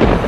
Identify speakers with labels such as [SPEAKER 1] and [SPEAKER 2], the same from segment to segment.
[SPEAKER 1] Thank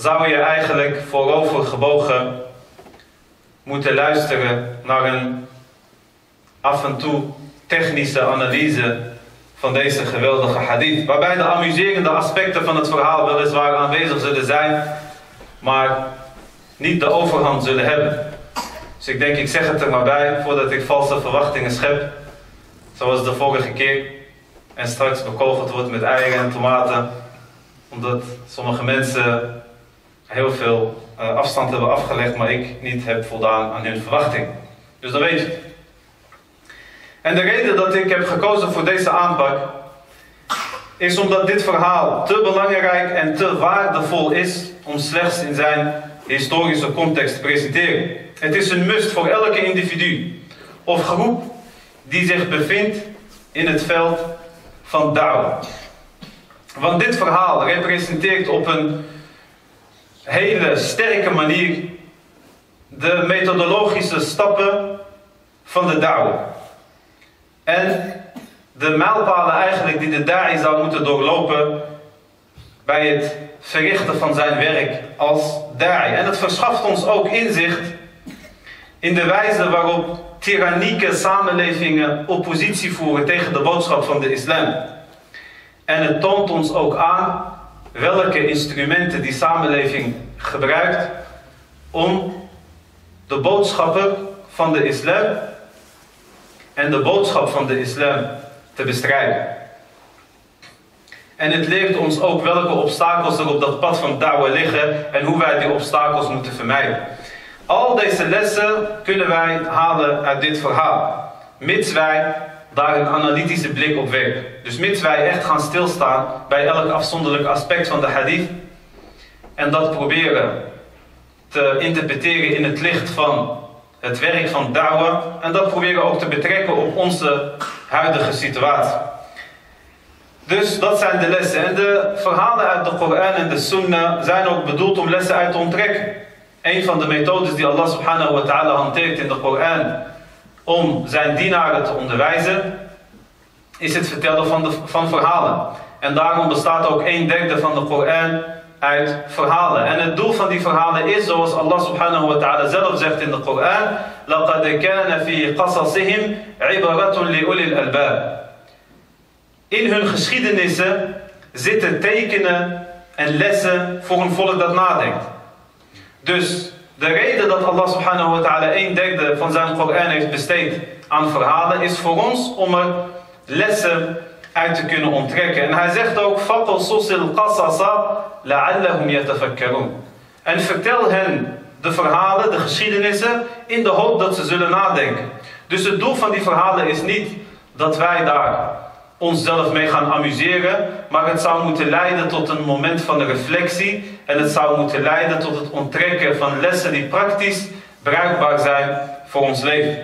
[SPEAKER 2] zou je eigenlijk voorover gebogen moeten luisteren naar een af en toe technische analyse van deze geweldige hadith. Waarbij de amuserende aspecten van het verhaal weliswaar aanwezig zullen zijn, maar niet de overhand zullen hebben. Dus ik denk, ik zeg het er maar bij voordat ik valse verwachtingen schep. Zoals de vorige keer. En straks bekogeld wordt met eieren en tomaten. Omdat sommige mensen heel veel eh, afstand hebben afgelegd, maar ik niet heb voldaan aan hun verwachting. Dus dat weet je. En de reden dat ik heb gekozen voor deze aanpak is omdat dit verhaal te belangrijk en te waardevol is om slechts in zijn historische context te presenteren. Het is een must voor elke individu of groep die zich bevindt in het veld van Douw. Want dit verhaal representeert op een hele sterke manier de methodologische stappen van de Douw. En de mijlpalen eigenlijk die de da'i zou moeten doorlopen bij het verrichten van zijn werk als da'i. En het verschaft ons ook inzicht in de wijze waarop tyrannieke samenlevingen oppositie voeren tegen de boodschap van de islam. En het toont ons ook aan welke instrumenten die samenleving gebruikt om de boodschappen van de islam en de boodschap van de islam te bestrijden. En het leert ons ook welke obstakels er op dat pad van da'wah liggen en hoe wij die obstakels moeten vermijden. Al deze lessen kunnen wij halen uit dit verhaal, mits wij daar een analytische blik op werpen. Dus mits wij echt gaan stilstaan bij elk afzonderlijk aspect van de hadith en dat proberen te interpreteren in het licht van het werk van da'wah en dat proberen ook te betrekken op onze huidige situatie. Dus dat zijn de lessen. En de verhalen uit de Koran en de Sunnah zijn ook bedoeld om lessen uit te onttrekken. Een van de methodes die Allah subhanahu wa ta'ala hanteert in de Koran om zijn dienaren te onderwijzen, is het vertellen van, de, van verhalen. En daarom bestaat ook een derde van de Koran uit verhalen. En het doel van die verhalen is, zoals Allah subhanahu wa ta'ala zelf zegt in de Koran, لَقَدْ كَانَ فِي قَصَصِهِمْ عِبَرَةٌ لِأُولِي الْأَلْبَابِ In hun geschiedenissen zitten tekenen en lessen voor een volk dat nadenkt. Dus de reden dat Allah subhanahu wa ta'ala een derde van zijn Koran heeft besteed aan verhalen is voor ons om er lessen uit te kunnen onttrekken. En hij zegt ook: فَقَصُصِ الْقَصَصَ لَعَلَّهُمْ يَتَفَكَّرُونَ En vertel hen de verhalen, de geschiedenissen, in de hoop dat ze zullen nadenken. Dus het doel van die verhalen is niet dat wij daar onszelf mee gaan amuseren, maar het zou moeten leiden tot een moment van reflectie en het zou moeten leiden tot het onttrekken van lessen die praktisch bruikbaar zijn voor ons leven.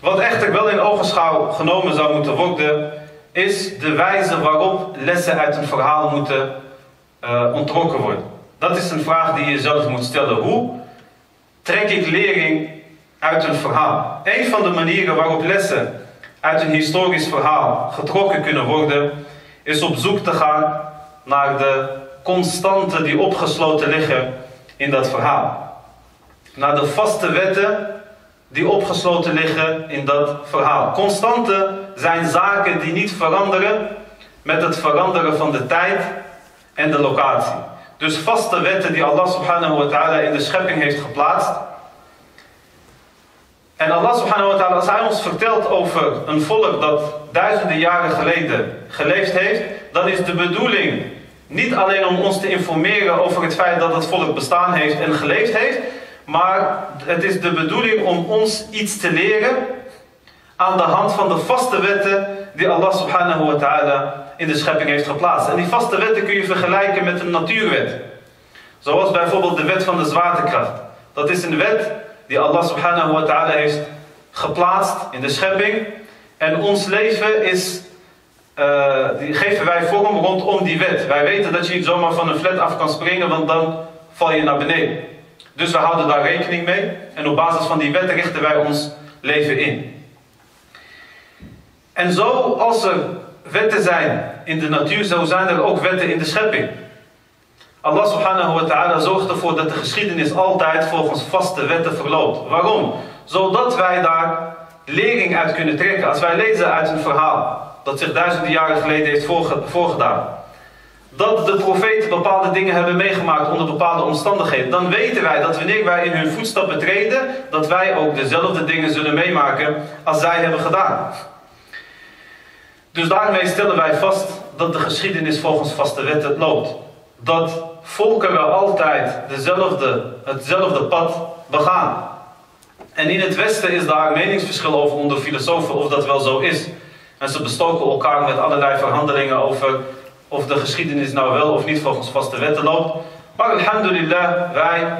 [SPEAKER 2] Wat echter wel in ogenschouw genomen zou moeten worden, is de wijze waarop lessen uit een verhaal moeten uh, ontrokken worden. Dat is een vraag die je zelf moet stellen. Hoe trek ik lering uit een verhaal? Een van de manieren waarop lessen uit een historisch verhaal getrokken kunnen worden, is op zoek te gaan naar de constanten die opgesloten liggen in dat verhaal. Naar de vaste wetten die opgesloten liggen in dat verhaal. Constanten zijn zaken die niet veranderen met het veranderen van de tijd en de locatie. Dus vaste wetten die Allah subhanahu wa ta'ala in de schepping heeft geplaatst. En Allah subhanahu wa ta'ala, als hij ons vertelt over een volk dat duizenden jaren geleden geleefd heeft, dan is de bedoeling niet alleen om ons te informeren over het feit dat het volk bestaan heeft en geleefd heeft, maar het is de bedoeling om ons iets te leren aan de hand van de vaste wetten die Allah subhanahu wa ta'ala in de schepping heeft geplaatst. En die vaste wetten kun je vergelijken met een natuurwet. Zoals bijvoorbeeld de wet van de zwaartekracht. Dat is een wet die Allah subhanahu wa ta'ala heeft geplaatst in de schepping. En ons leven is, uh, die geven wij vorm rondom die wet. Wij weten dat je niet zomaar van een flat af kan springen, want dan val je naar beneden. Dus we houden daar rekening mee. En op basis van die wet richten wij ons leven in. En zo, als er wetten zijn in de natuur, zo zijn er ook wetten in de schepping. Allah subhanahu wa ta'ala zorgt ervoor dat de geschiedenis altijd volgens vaste wetten verloopt. Waarom? Zodat wij daar lering uit kunnen trekken. Als wij lezen uit een verhaal dat zich duizenden jaren geleden heeft voorgedaan. Dat de profeten bepaalde dingen hebben meegemaakt onder bepaalde omstandigheden. Dan weten wij dat wanneer wij in hun voetstappen treden, dat wij ook dezelfde dingen zullen meemaken als zij hebben gedaan. Dus daarmee stellen wij vast dat de geschiedenis volgens vaste wetten loopt. Dat volkeren altijd dezelfde, hetzelfde pad begaan. En in het Westen is daar meningsverschil over onder filosofen of dat wel zo is. En ze bestoken elkaar met allerlei verhandelingen over of de geschiedenis nou wel of niet volgens vaste wetten loopt. Maar alhamdulillah, wij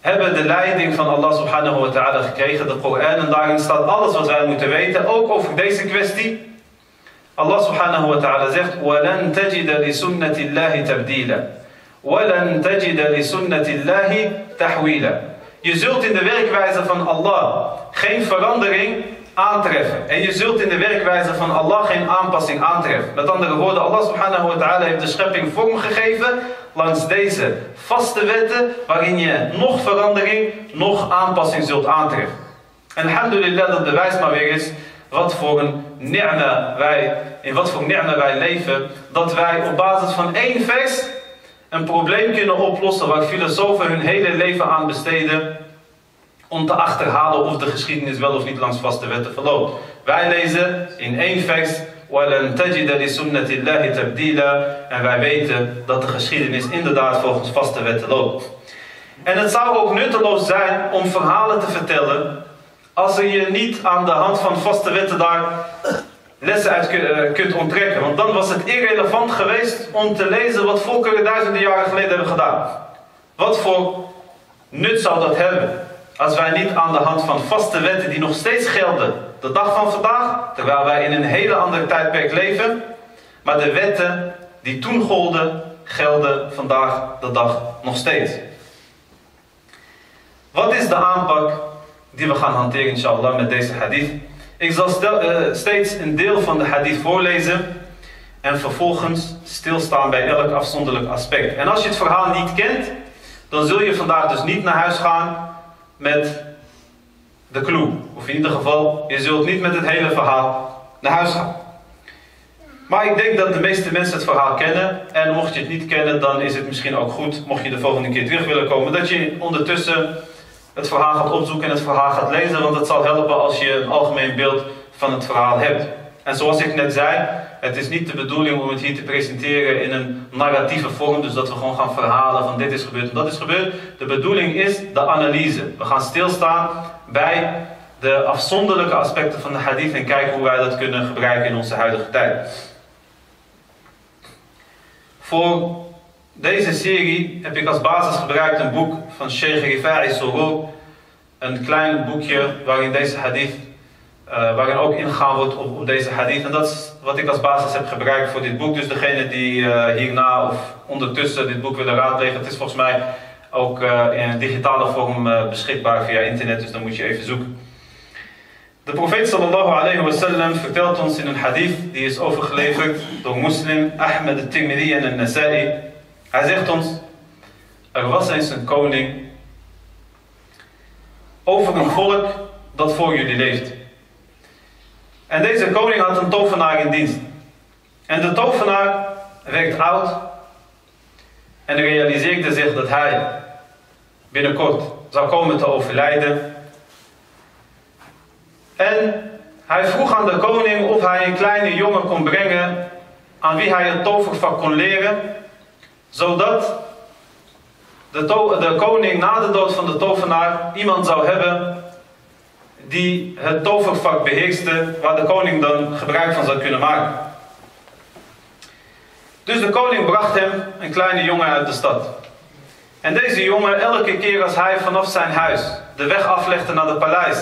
[SPEAKER 2] hebben de leiding van Allah subhanahu wa ta'ala gekregen, de Koran. En daarin staat alles wat wij moeten weten, ook over deze kwestie. Allah subhanahu wa ta'ala zegt: وَلَن تَجِدَ لِسُنَّةِ اللَّهِ تَبْدِيلًا وَلَن تَجِدَ لِسُنَّةِ اللَّهِ تَحْوِيلًا Je zult in de werkwijze van Allah geen verandering en je zult in de werkwijze van Allah geen aanpassing aantreffen. Met andere woorden, Allah subhanahu wa ta'ala heeft de schepping vormgegeven langs deze vaste wetten, waarin je nog verandering, nog aanpassing zult aantreffen. En alhamdulillah, dat bewijst maar weer eens wat voor een ni'ma wij, in wat voor ni'ma wij leven, dat wij op basis van één vers een probleem kunnen oplossen waar filosofen hun hele leven aan besteden om te achterhalen of de geschiedenis wel of niet langs vaste wetten verloopt. Wij lezen in één vers en wij weten dat de geschiedenis inderdaad volgens vaste wetten loopt. En het zou ook nutteloos zijn om verhalen te vertellen als je niet aan de hand van vaste wetten daar lessen uit eh, kunt onttrekken. Want dan was het irrelevant geweest om te lezen wat volkeren duizenden jaren geleden hebben gedaan. Wat voor nut zou dat hebben? Als wij niet aan de hand van vaste wetten die nog steeds gelden, de dag van vandaag, terwijl wij in een hele andere tijdperk leven, maar de wetten die toen golden, gelden vandaag de dag nog steeds. Wat is de aanpak die we gaan hanteren, inshallah, met deze hadith? Ik zal uh, steeds een deel van de hadith voorlezen en vervolgens stilstaan bij elk afzonderlijk aspect. En als je het verhaal niet kent, dan zul je vandaag dus niet naar huis gaan met de clue. Of in ieder geval, je zult niet met het hele verhaal naar huis gaan. Maar ik denk dat de meeste mensen het verhaal kennen. En mocht je het niet kennen, dan is het misschien ook goed, mocht je de volgende keer terug willen komen, dat je ondertussen het verhaal gaat opzoeken en het verhaal gaat lezen. Want het zal helpen als je een algemeen beeld van het verhaal hebt. En zoals ik net zei, het is niet de bedoeling om het hier te presenteren in een narratieve vorm, dus dat we gewoon gaan verhalen van dit is gebeurd en dat is gebeurd. De bedoeling is de analyse. We gaan stilstaan bij de afzonderlijke aspecten van de hadith en kijken hoe wij dat kunnen gebruiken in onze huidige tijd. Voor deze serie heb ik als basis gebruikt een boek van Sheikh Rifa'i Sorour. Een klein boekje waarin deze hadith uh, waarin ook ingegaan wordt op, deze hadith. En dat is wat ik als basis heb gebruikt voor dit boek. Dus degene die uh, hierna of ondertussen dit boek willen raadplegen, het is volgens mij ook uh, in digitale vorm beschikbaar via internet, dus dan moet je even zoeken. De profeet sallallahu alayhi wa sallam vertelt ons in een hadith die is overgeleverd door moslim Ahmed al-Tirmidhi en al-Nasa'i. Hij zegt ons, er was eens een koning over een volk dat voor jullie leeft. En deze koning had een tovenaar in dienst. En de tovenaar werd oud en realiseerde zich dat hij binnenkort zou komen te overlijden. En hij vroeg aan de koning of hij een kleine jongen kon brengen aan wie hij het tovervak kon leren, zodat de, de koning na de dood van de tovenaar iemand zou hebben die het tovervak beheerste, waar de koning dan gebruik van zou kunnen maken. Dus de koning bracht hem een kleine jongen uit de stad. En deze jongen, elke keer als hij vanaf zijn huis de weg aflegde naar het paleis,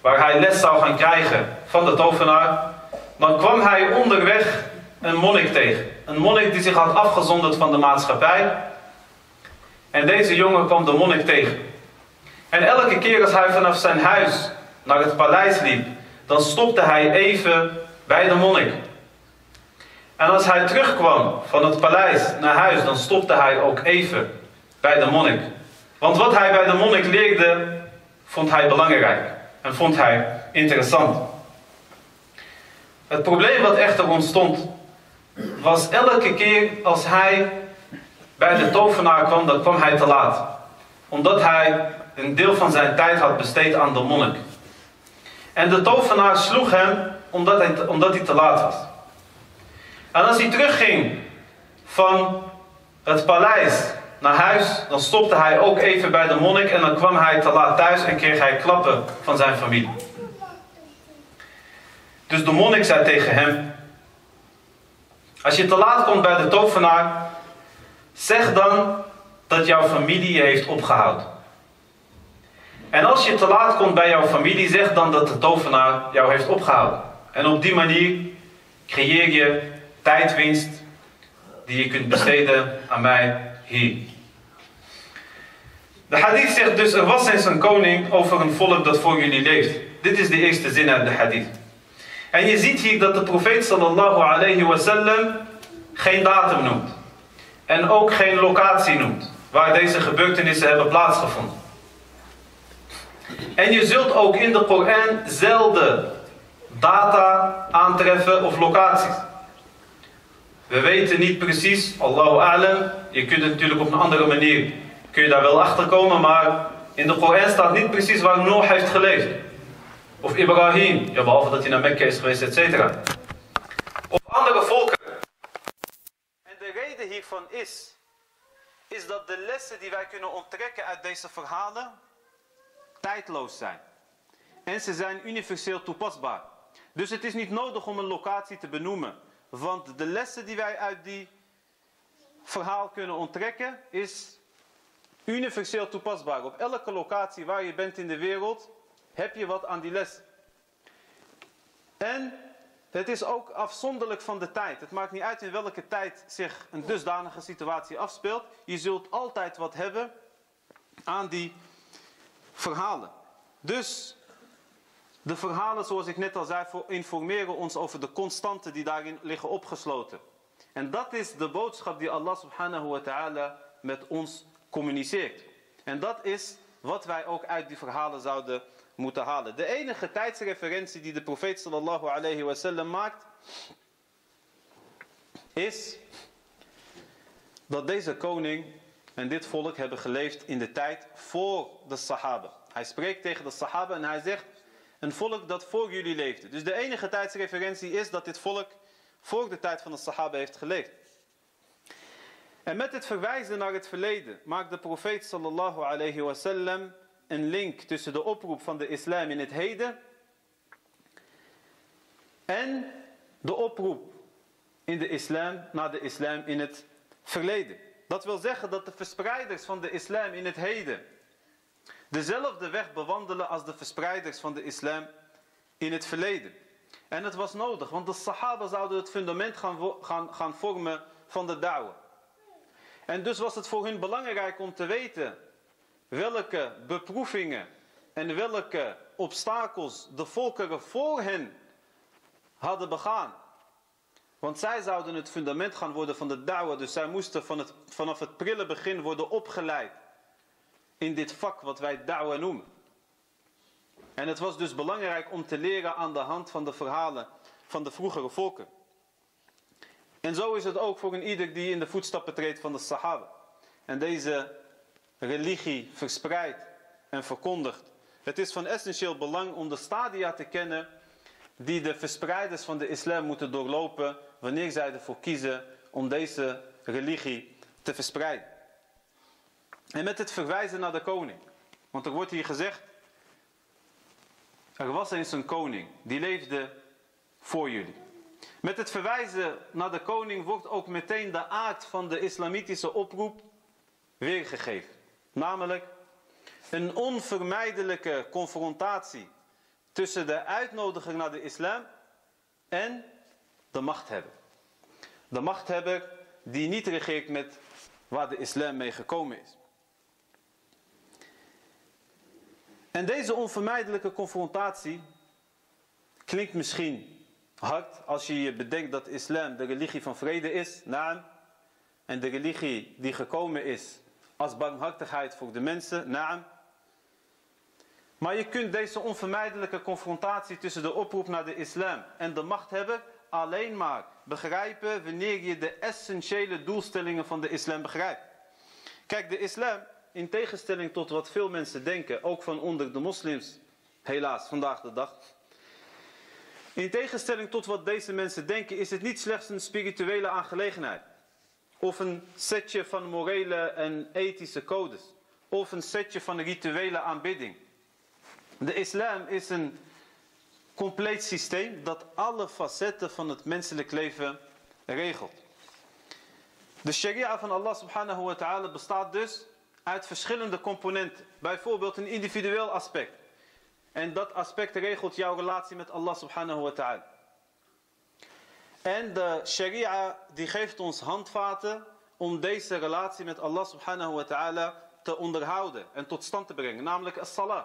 [SPEAKER 2] waar hij les zou gaan krijgen van de tovenaar, dan kwam hij onderweg een monnik tegen. Een monnik die zich had afgezonderd van de maatschappij. En deze jongen kwam de monnik tegen. En elke keer als hij vanaf zijn huis naar het paleis liep, dan stopte hij even bij de monnik. En als hij terugkwam van het paleis naar huis, dan stopte hij ook even bij de monnik. Want wat hij bij de monnik leerde, vond hij belangrijk en vond hij interessant. Het probleem wat echter ontstond, was elke keer als hij bij de tovenaar kwam, dan kwam hij te laat. Omdat hij een deel van zijn tijd had besteed aan de monnik. En de tovenaar sloeg hem omdat hij, omdat hij te laat was. En als hij terugging van het paleis naar huis, dan stopte hij ook even bij de monnik en dan kwam hij te laat thuis en kreeg hij klappen van zijn familie. Dus de monnik zei tegen hem: Als je te laat komt bij de tovenaar, zeg dan dat jouw familie je heeft opgehouden. En als je te laat komt bij jouw familie, zeg dan dat de tovenaar jou heeft opgehouden. En op die manier creëer je tijdwinst die je kunt besteden aan mij hier. De hadith zegt dus, er was eens een koning over een volk dat voor jullie leeft. Dit is de eerste zin uit de hadith. En je ziet hier dat de profeet sallallahu alayhi wasallam geen datum noemt. En ook geen locatie noemt waar deze gebeurtenissen hebben plaatsgevonden. En je zult ook in de Koran zelden data aantreffen of locaties. We weten niet precies, Allahu a'lam, je kunt het natuurlijk op een andere manier, kun je daar wel achter komen, maar in de Koran staat niet precies waar Noach heeft geleefd. Of Ibrahim, ja, behalve dat hij naar Mekka is geweest, et cetera. Of andere volken. En de reden hiervan is, is dat de lessen die wij kunnen onttrekken uit deze verhalen, tijdloos zijn. En ze zijn universeel toepasbaar. Dus het is niet nodig om een locatie te benoemen. Want de lessen die wij uit die verhaal kunnen onttrekken is universeel toepasbaar. Op elke locatie waar je bent in de wereld heb je wat aan die les. En het is ook afzonderlijk van de tijd. Het maakt niet uit in welke tijd zich een dusdanige situatie afspeelt. Je zult altijd wat hebben aan die verhalen. Dus de verhalen, zoals ik net al zei, informeren ons over de constanten die daarin liggen opgesloten. En dat is de boodschap die Allah subhanahu wa ta'ala met ons communiceert. En dat is wat wij ook uit die verhalen zouden moeten halen. De enige tijdsreferentie die de profeet sallallahu alayhi wa sallam maakt, is dat deze koning en dit volk hebben geleefd in de tijd voor de Sahaba. Hij spreekt tegen de Sahaba en hij zegt: Een volk dat voor jullie leefde. Dus de enige tijdsreferentie is dat dit volk voor de tijd van de Sahaba heeft geleefd. En met het verwijzen naar het verleden maakt de profeet sallallahu alayhi wasallam een link tussen de oproep van de islam in het heden en de oproep in de islam naar de islam in het verleden. Dat wil zeggen dat de verspreiders van de islam in het heden dezelfde weg bewandelen als de verspreiders van de islam in het verleden. En het was nodig, want de sahaba zouden het fundament gaan, gaan, gaan vormen van de da'wah. En dus was het voor hun belangrijk om te weten welke beproevingen en welke
[SPEAKER 1] obstakels de volkeren voor hen hadden begaan. Want zij zouden het fundament gaan worden van de da'wah. Dus zij moesten van het, vanaf het prille begin worden opgeleid. In dit vak wat wij da'wah noemen. En het was dus belangrijk om te leren aan de hand van de verhalen van de vroegere volken. En zo is het ook voor een ieder die in de voetstappen treedt van de Sahaba. En deze religie verspreidt en verkondigt. Het is van essentieel belang om de stadia te kennen die de verspreiders van de islam moeten doorlopen wanneer zij ervoor kiezen om deze religie te verspreiden. En met het verwijzen naar de koning. Want er wordt hier gezegd, er was eens een koning die leefde voor jullie. Met het verwijzen naar de koning wordt ook meteen de aard van de islamitische oproep weergegeven. Namelijk een onvermijdelijke confrontatie tussen de uitnodiging naar de islam en de machthebber. De machthebber die niet regeert met waar de islam mee gekomen is. En deze onvermijdelijke confrontatie klinkt misschien hard als je je bedenkt dat islam de religie van vrede is, naam. En de religie die gekomen is als barmhartigheid voor de mensen, naam. Maar je kunt deze onvermijdelijke confrontatie tussen de oproep naar de islam en de machthebber alleen maar begrijpen wanneer je de essentiële doelstellingen van de islam begrijpt. Kijk, de islam, in tegenstelling tot wat veel mensen denken, ook van onder de moslims, helaas vandaag de dag. In tegenstelling tot wat deze mensen denken, is het niet slechts een spirituele aangelegenheid. Of een setje van morele en ethische codes. Of een setje van rituele aanbidding. De islam is een compleet systeem dat alle facetten van het menselijk leven regelt. De sharia van Allah subhanahu wa ta'ala bestaat dus uit verschillende componenten. Bijvoorbeeld een individueel aspect. En dat aspect regelt jouw relatie met Allah subhanahu wa ta'ala. En de sharia die geeft ons handvaten om deze relatie met Allah subhanahu wa ta'ala te onderhouden en tot stand te brengen. Namelijk as-salah.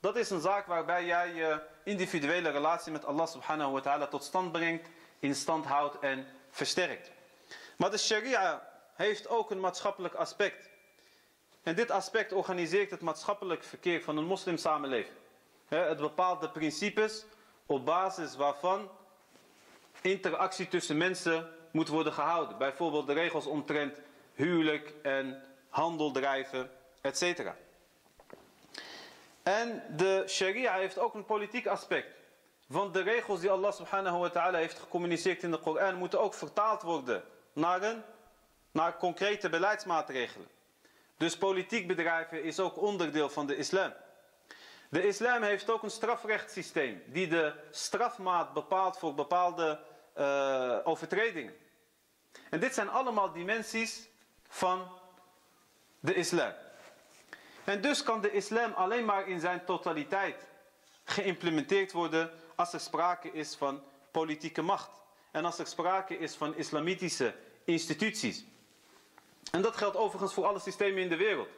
[SPEAKER 1] Dat is een zaak waarbij jij je individuele relatie met Allah subhanahu wa ta'ala tot stand brengt, in stand houdt en versterkt. Maar de sharia heeft ook een maatschappelijk aspect. En dit aspect organiseert het maatschappelijk verkeer van een moslimsamenleving. Het bepaalt de principes op basis waarvan interactie tussen mensen moet worden gehouden. Bijvoorbeeld de regels omtrent huwelijk en handel drijven, etc. En de sharia heeft ook een politiek aspect. Want de regels die Allah subhanahu wa ta'ala heeft gecommuniceerd in de Koran moeten ook vertaald worden naar, een, naar concrete beleidsmaatregelen. Dus politiek bedrijven is ook onderdeel van de islam. De islam heeft ook een strafrechtssysteem die de strafmaat bepaalt voor bepaalde uh, overtredingen. En dit zijn allemaal dimensies van de islam. En dus kan de islam alleen maar in zijn totaliteit geïmplementeerd worden als er sprake is van politieke macht. En als er sprake is van islamitische instituties. En dat geldt overigens voor alle systemen in de wereld.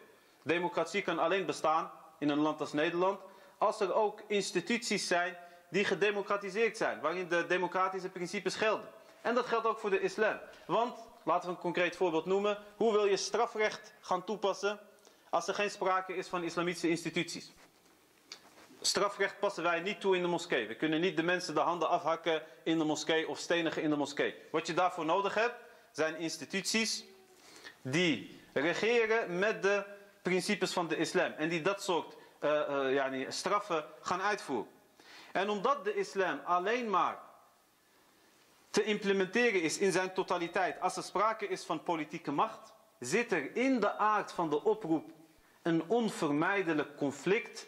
[SPEAKER 1] Democratie kan alleen bestaan in een land als Nederland als er ook instituties zijn die gedemocratiseerd zijn, waarin de democratische principes gelden. En dat geldt ook voor de islam. Want, laten we een concreet voorbeeld noemen, hoe wil je strafrecht gaan toepassen als er geen sprake is van islamitische instituties? Strafrecht passen wij niet toe in de moskee. We kunnen niet de mensen de handen afhakken in de moskee of stenigen in de moskee. Wat je daarvoor nodig hebt, zijn instituties die regeren met de principes van de islam. En die dat soort uh, uh, straffen gaan uitvoeren. En omdat de islam alleen maar te implementeren is in zijn totaliteit als er sprake is van politieke macht, zit er in de aard van de oproep een onvermijdelijk conflict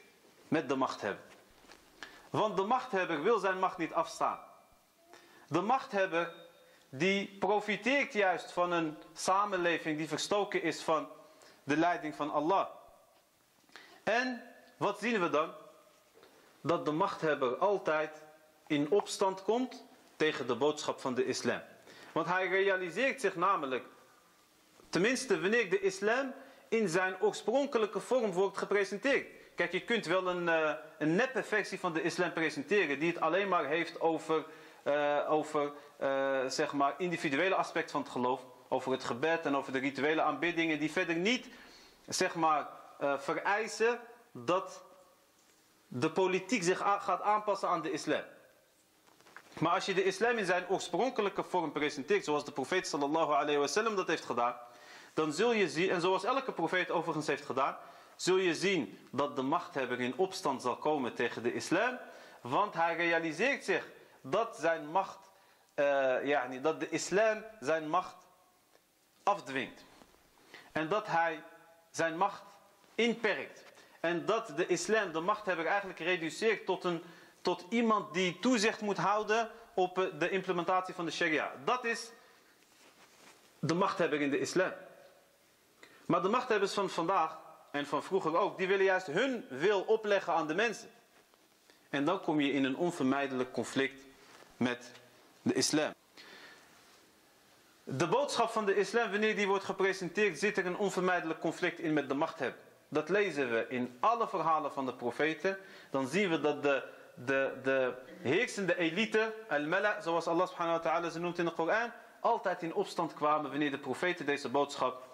[SPEAKER 1] met de machthebber. Want de machthebber wil zijn macht niet afstaan. De machthebber die profiteert juist van een samenleving die verstoken is van de leiding van Allah. En wat zien we dan? Dat de machthebber altijd in opstand komt tegen de boodschap van de islam. Want hij realiseert zich namelijk, tenminste wanneer de islam in zijn oorspronkelijke vorm wordt gepresenteerd. Kijk, je kunt wel een, uh, een neppe versie van de islam presenteren die het alleen maar heeft over, uh, over uh, zeg maar individuele aspecten van het geloof. Over het gebed en over de rituele aanbiddingen die verder niet zeg maar vereisen dat de politiek zich gaat aanpassen aan de islam. Maar als je de islam in zijn oorspronkelijke vorm presenteert, zoals de profeet sallallahu alayhi wasallam dat heeft gedaan, dan zul je zien, en zoals elke profeet overigens heeft gedaan, zul je zien dat de machthebber in opstand zal komen tegen de islam, want hij realiseert zich dat zijn macht, ja, dat de islam zijn macht afdwingt. En dat hij zijn macht inperkt. En dat de islam de machthebber eigenlijk reduceert tot, een, tot iemand die toezicht moet houden op eh, de implementatie van de sharia. Dat is de machthebber in de islam. Maar de machthebbers van vandaag en van vroeger ook, die willen juist hun wil opleggen aan de mensen. En dan kom je in een onvermijdelijk conflict met de islam. De boodschap van de islam, wanneer die wordt gepresenteerd, zit er een onvermijdelijk conflict in met de machthebber. Dat lezen we in alle verhalen van de profeten. Dan zien we dat de, de, de heersende elite, al-mala, zoals Allah subhanahu wa ta'ala ze noemt in de Koran, altijd in opstand kwamen wanneer de profeten deze boodschap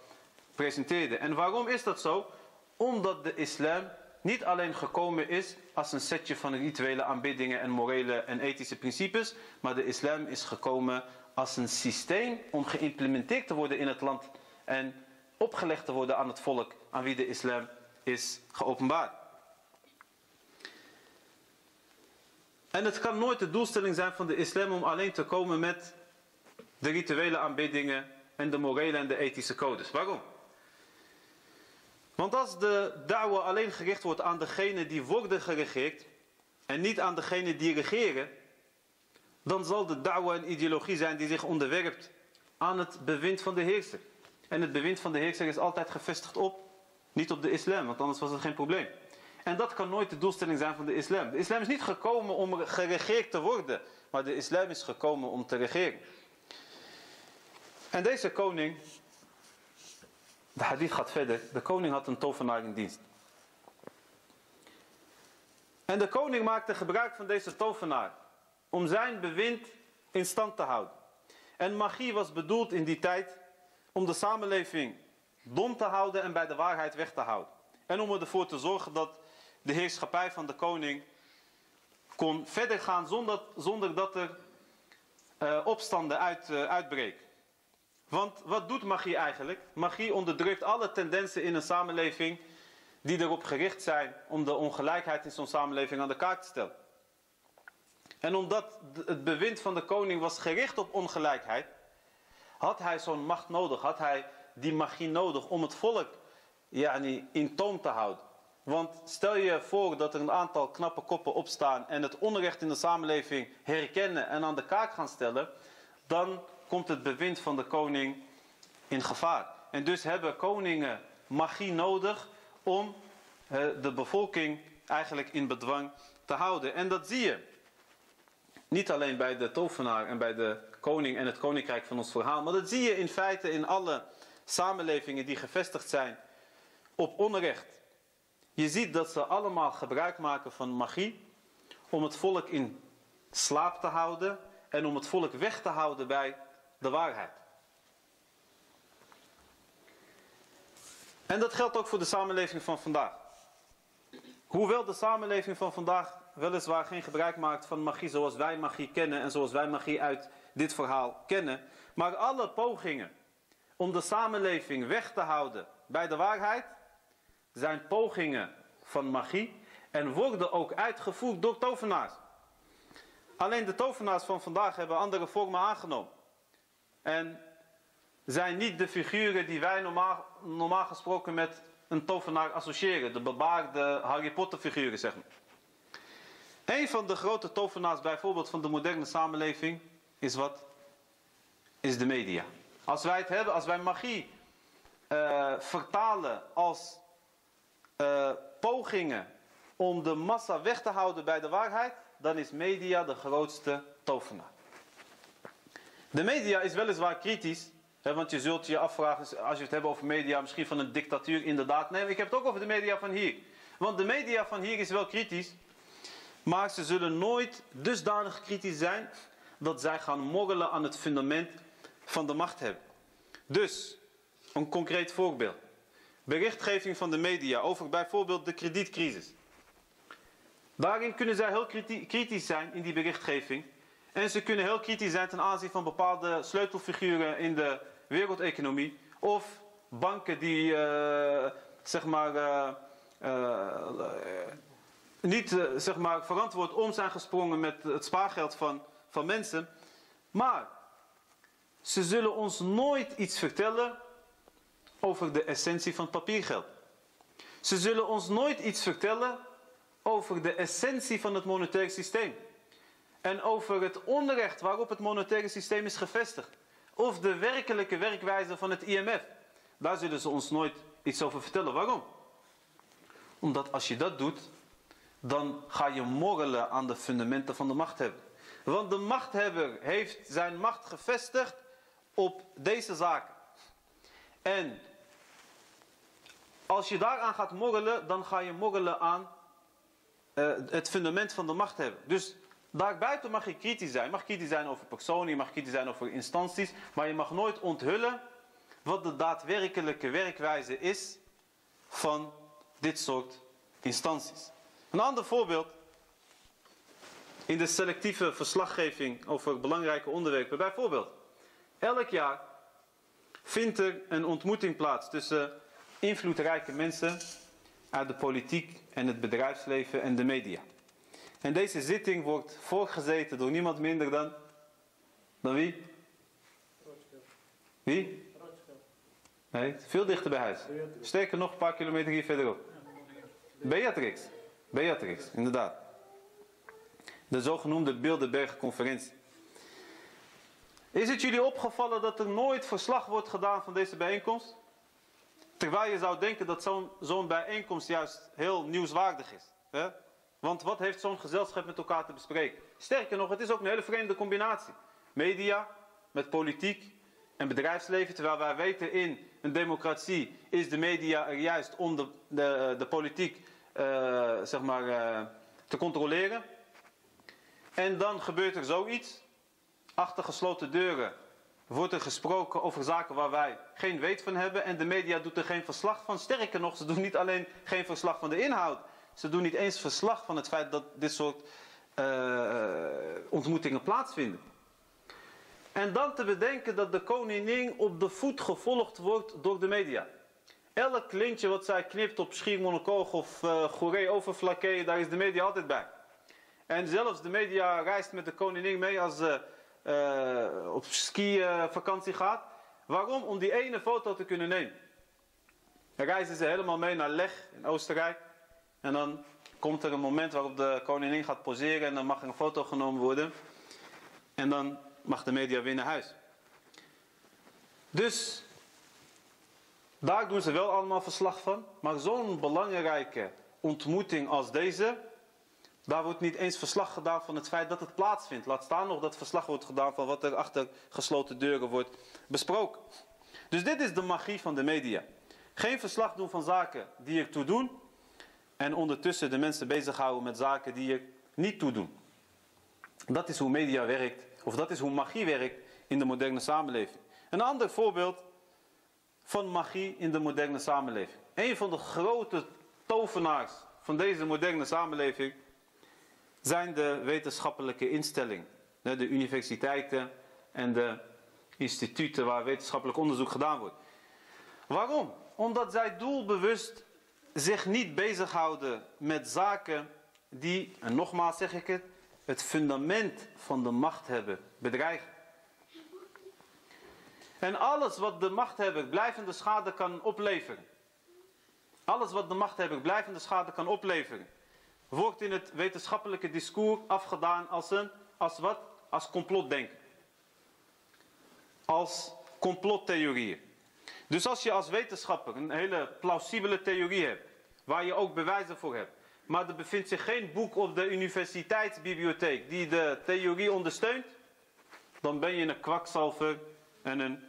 [SPEAKER 1] presenteerden. En waarom is dat zo? Omdat de islam niet alleen gekomen is als een setje van rituele aanbiddingen en morele en ethische principes, maar de islam is gekomen als een systeem om geïmplementeerd te worden in het land en opgelegd te worden aan het volk aan wie de islam is geopenbaard. En het kan nooit de doelstelling zijn van de islam om alleen te komen met de rituele aanbiddingen en de morele en de ethische codes. Waarom? Want als de da'wa alleen gericht wordt aan degene die worden geregeerd en niet aan degene die regeren, dan zal de da'wa een ideologie zijn die zich onderwerpt aan het bewind van de heerser. En het bewind van de heerser is altijd gevestigd op, niet op de islam, want anders was het geen probleem. En dat kan nooit de doelstelling zijn van de islam. De islam is niet gekomen om geregeerd te worden, maar de islam is gekomen om te regeren. En deze koning, de hadith gaat verder, de koning had een tovenaar in dienst. En de koning maakte gebruik van deze tovenaar om zijn bewind in stand te houden. En magie was bedoeld in die tijd om de samenleving dom te houden en bij de waarheid weg te houden. En om ervoor te zorgen dat de heerschappij van de koning kon verder gaan zonder, zonder dat er uh, opstanden uit, uh, uitbreken. Want wat doet magie eigenlijk? Magie onderdrukt alle tendensen in een samenleving die erop gericht zijn om de ongelijkheid in zo'n samenleving aan de kaak te stellen. En omdat het bewind van de koning was gericht op ongelijkheid, had hij zo'n macht nodig, had hij die magie nodig om het volk yani, in toom te houden. Want stel je voor dat er een aantal knappe koppen opstaan en het onrecht in de samenleving herkennen en aan de kaak gaan stellen, dan komt het bewind van de koning in gevaar. En dus hebben koningen magie nodig om de bevolking eigenlijk in bedwang te houden. En dat zie je. Niet alleen bij de tovenaar en bij de koning en het koninkrijk van ons verhaal. Maar dat zie je in feite in alle samenlevingen die gevestigd zijn op onrecht. Je ziet dat ze allemaal gebruik maken van magie om het volk in slaap te houden en om het volk weg te houden bij de waarheid. En dat geldt ook voor de samenleving van vandaag. Hoewel de samenleving van vandaag weliswaar geen gebruik maakt van magie zoals wij magie kennen en zoals wij magie uit dit verhaal kennen, maar alle pogingen om de samenleving weg te houden bij de waarheid zijn pogingen van magie en worden ook uitgevoerd door tovenaars. Alleen de tovenaars van vandaag hebben andere vormen aangenomen. En zijn niet de figuren die wij normaal, normaal gesproken met een tovenaar associëren. De bebaarde Harry Potter figuren, zeg maar. Een van de grote tovenaars bijvoorbeeld van de moderne samenleving is wat? Is de media. Als wij het hebben, als wij magie uh, vertalen als uh, pogingen om de massa weg te houden bij de waarheid, dan is media de grootste tovenaar. De media is weliswaar kritisch, want je zult je afvragen, als je het hebt over media, misschien van een dictatuur, inderdaad. Nee, ik heb het ook over de media van hier. Want de media van hier is wel kritisch, maar ze zullen nooit dusdanig kritisch zijn dat zij gaan morrelen aan het fundament van de macht hebben. Dus, een concreet voorbeeld. Berichtgeving van de media over bijvoorbeeld de kredietcrisis. Daarin kunnen zij heel kritisch zijn in die berichtgeving. En ze kunnen heel kritisch zijn ten aanzien van bepaalde sleutelfiguren in de wereldeconomie. Of banken die, uh, zeg maar, uh, uh, niet zeg maar, verantwoord om zijn gesprongen met het spaargeld van, van mensen. Maar ze zullen ons nooit iets vertellen over de essentie van papiergeld. Ze zullen ons nooit iets vertellen over de essentie van het monetaire systeem. En over het onrecht waarop het monetaire systeem is gevestigd. Of de werkelijke werkwijze van het IMF. Daar zullen ze ons nooit iets over vertellen. Waarom? Omdat als je dat doet, dan ga je morrelen aan de fundamenten van de machthebber. Want de machthebber heeft zijn macht gevestigd op deze zaken. En als je daaraan gaat morrelen, dan ga je morrelen aan uh, het fundament van de macht hebben. Dus daarbuiten mag je kritisch zijn. Je mag kritisch zijn over personen, je mag kritisch zijn over instanties. Maar je mag nooit onthullen wat de daadwerkelijke werkwijze is van dit soort instanties. Een ander voorbeeld. In de selectieve verslaggeving over belangrijke onderwerpen. Bijvoorbeeld, elk jaar vindt er een ontmoeting plaats tussen invloedrijke mensen uit de politiek en het bedrijfsleven en de media. En deze zitting wordt voorgezeten door niemand minder dan. dan wie? Wie? Nee, veel dichter bij huis. Sterker nog, een paar kilometer hier verderop. Beatrix. Beatrix, inderdaad. De zogenoemde Bilderberg-conferentie. Is het jullie opgevallen dat er nooit verslag wordt gedaan van deze bijeenkomst? Terwijl je zou denken dat zo'n zo'n bijeenkomst juist heel nieuwswaardig is. Hè? Want wat heeft zo'n gezelschap met elkaar te bespreken? Sterker nog, het is ook een hele vreemde combinatie. Media met politiek en bedrijfsleven. Terwijl wij weten in een democratie is de media er juist om de, de, politiek uh, zeg maar, uh, te controleren. En dan gebeurt er zoiets. Achter gesloten deuren wordt er gesproken over zaken waar wij geen weet van hebben. En de media doet er geen verslag van. Sterker nog, ze doen niet alleen geen verslag van de inhoud. Ze doen niet eens verslag van het feit dat dit soort uh, ontmoetingen plaatsvinden. En dan te bedenken dat de koningin op de voet gevolgd wordt door de media. Elk lintje wat zij knipt op Schiermonnikoog of uh, Goeree Overflakkee, daar is de media altijd bij. En zelfs de media reist met de koningin mee als ze uh, op ski-vakantie gaat. Waarom? Om die ene foto te kunnen nemen. Dan reizen ze helemaal mee naar Leg in Oostenrijk. En dan komt er een moment waarop de koningin gaat poseren en dan mag er een foto genomen worden. En dan mag de media weer naar huis. Dus daar doen ze wel allemaal verslag van. Maar zo'n belangrijke ontmoeting als deze, daar wordt niet eens verslag gedaan van het feit dat het plaatsvindt. Laat staan nog dat verslag wordt gedaan van wat er achter gesloten deuren wordt besproken. Dus dit is de magie van de media. Geen verslag doen van zaken die ertoe doen. En ondertussen de mensen bezighouden met zaken die er niet toe doen. Dat is hoe media werkt. Of dat is hoe magie werkt in de moderne samenleving. Een ander voorbeeld van magie in de moderne samenleving. Een van de grote tovenaars van deze moderne samenleving zijn de wetenschappelijke instellingen. De universiteiten en de instituten waar wetenschappelijk onderzoek gedaan wordt. Waarom? Omdat zij doelbewust zich niet bezighouden met zaken die, en nogmaals zeg ik het, het fundament van de macht hebben bedreigen. En alles wat de machthebber blijvende schade kan opleveren. Alles wat de machthebber blijvende schade kan opleveren wordt in het wetenschappelijke discours afgedaan als, een, als wat? Als complotdenken. Als complottheorieën. Dus als je als wetenschapper een hele plausibele theorie hebt, waar je ook bewijzen voor hebt, maar er bevindt zich geen boek op de universiteitsbibliotheek die de theorie ondersteunt, dan ben je een kwakzalver en een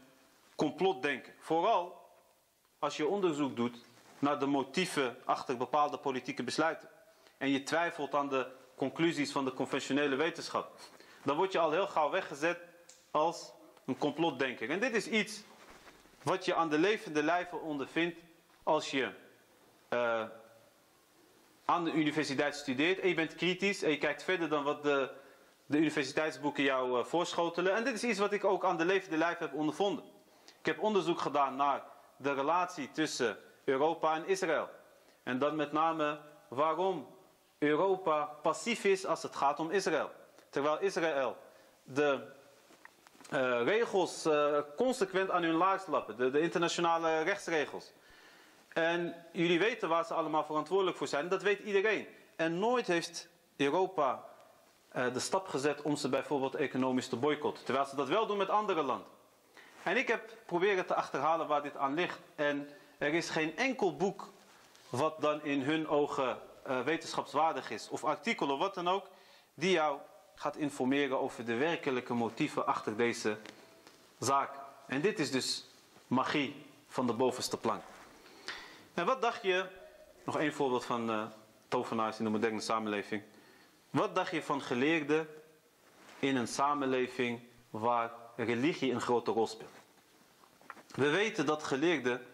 [SPEAKER 1] complotdenker. Vooral als je onderzoek doet naar de motieven achter bepaalde politieke besluiten. En je twijfelt aan de conclusies van de conventionele wetenschap. Dan word je al heel gauw weggezet als een complotdenker. En dit is iets wat je aan de levende lijve ondervindt als je uh, aan de universiteit studeert en je bent kritisch en je kijkt verder dan wat de, de universiteitsboeken jou uh, voorschotelen. En dit is iets wat ik ook aan de levende lijf heb ondervonden. Ik heb onderzoek gedaan naar de relatie tussen Europa en Israël. En dan met name waarom Europa passief is als het gaat om Israël. Terwijl Israël de uh, regels uh, consequent aan hun laars lappen, de, de internationale rechtsregels. En jullie weten waar ze allemaal verantwoordelijk voor zijn. Dat weet iedereen. En nooit heeft Europa uh, de stap gezet om ze bijvoorbeeld economisch te boycotten. Terwijl ze dat wel doen met andere landen. En ik heb proberen te achterhalen waar dit aan ligt. En er is geen enkel boek wat dan in hun ogen wetenschapswaardig is. Of artikel of wat dan ook. Die jou gaat informeren over de werkelijke motieven achter deze zaak. En dit is dus magie van de bovenste plank. En wat dacht je, nog één voorbeeld van uh, tovenaars in de moderne samenleving. Wat dacht je van geleerden in een samenleving waar religie een grote rol speelt? We weten dat geleerden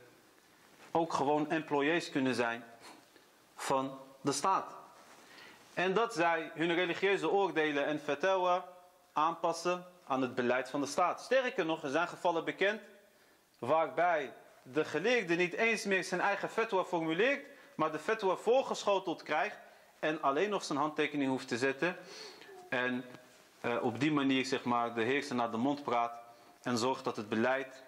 [SPEAKER 1] ook gewoon employees kunnen zijn van de staat. En dat zij hun religieuze oordelen en fatwa aanpassen aan het beleid van de staat. Sterker nog, er zijn gevallen bekend waarbij de geleerde niet eens meer zijn eigen fatwa formuleert, maar de fatwa voorgeschoteld krijgt en alleen nog zijn handtekening hoeft te zetten. En uh, op die manier zeg maar, de heerser naar de mond praat en zorgt dat het beleid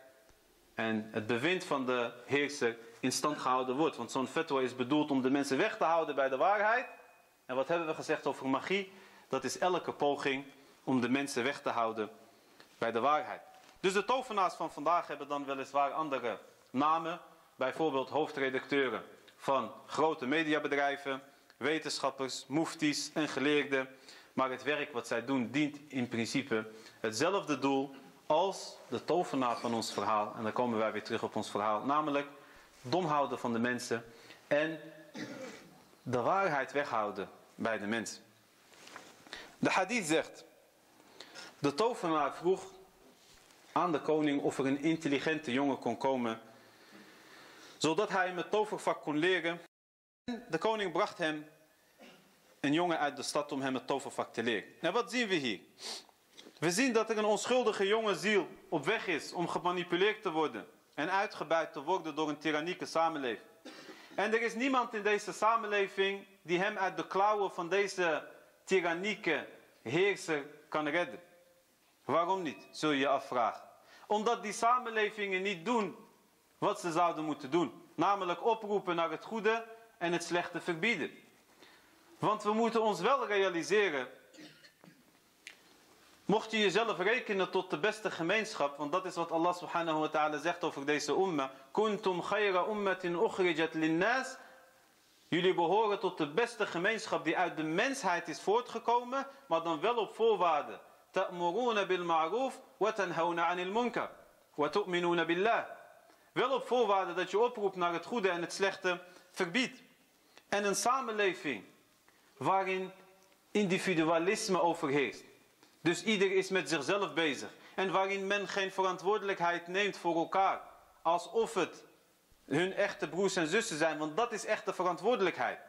[SPEAKER 1] en het bewind van de heerser in stand gehouden wordt. Want zo'n fatwa is bedoeld om de mensen weg te houden bij de waarheid. En wat hebben we gezegd over magie? Dat is elke poging om de mensen weg te houden bij de waarheid. Dus de tovenaars van vandaag hebben dan weliswaar andere namen. Bijvoorbeeld hoofdredacteuren van grote mediabedrijven, wetenschappers, muftis en geleerden. Maar het werk wat zij doen dient in principe hetzelfde doel als de tovenaar van ons verhaal. En dan komen wij weer terug op ons verhaal. Namelijk dom houden van de mensen en de waarheid weghouden bij de mens. De hadith zegt, de tovenaar vroeg aan de koning of er een intelligente jongen kon komen, zodat hij hem het tovervak kon leren. De koning bracht hem een jongen uit de stad om hem het tovervak te leren. En wat zien we hier? We zien dat er een onschuldige jonge ziel op weg is om gemanipuleerd te worden en uitgebuit te worden door een tyrannieke samenleving. En er is niemand in deze samenleving die hem uit de klauwen van deze tyrannieke heerser kan redden. Waarom niet, zul je je afvragen. Omdat die samenlevingen niet doen wat ze zouden moeten doen. Namelijk oproepen naar het goede en het slechte verbieden. Want we moeten ons wel realiseren Mocht je jezelf rekenen tot de beste gemeenschap, want dat is wat Allah subhanahu wa ta'ala zegt over deze umma. Kuntum khayra ummatin ukhrijat linnas. Jullie behoren tot de beste gemeenschap die uit de mensheid is voortgekomen, maar dan wel op voorwaarden. Ta'muruna bil ma'ruf wa tanhauna 'anil munkar wa tu'minuna billah. Wel op voorwaarden dat je oproept naar het goede en het slechte verbiedt. En een samenleving waarin individualisme overheerst dus ieder is met zichzelf bezig. En waarin men geen verantwoordelijkheid neemt voor elkaar. Alsof het hun echte broers en zussen zijn. Want dat is echte verantwoordelijkheid.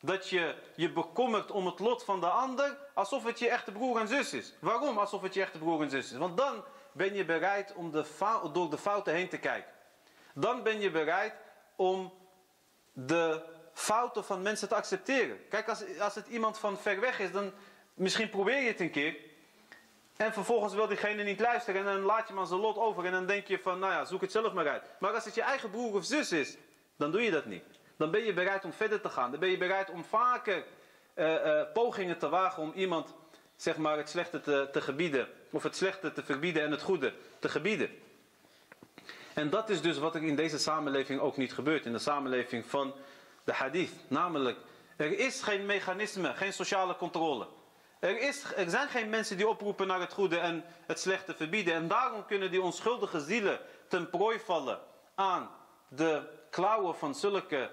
[SPEAKER 1] Dat je je bekommert om het lot van de ander. Alsof het je echte broer en zus is. Waarom alsof het je echte broer en zus is? Want dan ben je bereid om de door de fouten heen te kijken. Dan ben je bereid om de fouten van mensen te accepteren. Kijk, als, als het iemand van ver weg is, dan misschien probeer je het een keer. En vervolgens wil diegene niet luisteren en dan laat je maar zijn lot over en dan denk je van, nou ja, zoek het zelf maar uit. Maar als het je eigen broer of zus is, dan doe je dat niet. Dan ben je bereid om verder te gaan. Dan ben je bereid om vaker uh, uh, pogingen te wagen om iemand, zeg maar, het slechte te, te gebieden. Of het slechte te verbieden en het goede te gebieden. En dat is dus wat er in deze samenleving ook niet gebeurt. In de samenleving van de hadith. Namelijk, er is geen mechanisme, geen sociale controle. Er, is, er zijn geen mensen die oproepen naar het goede en het slechte verbieden. En daarom kunnen die onschuldige zielen ten prooi vallen aan de klauwen van zulke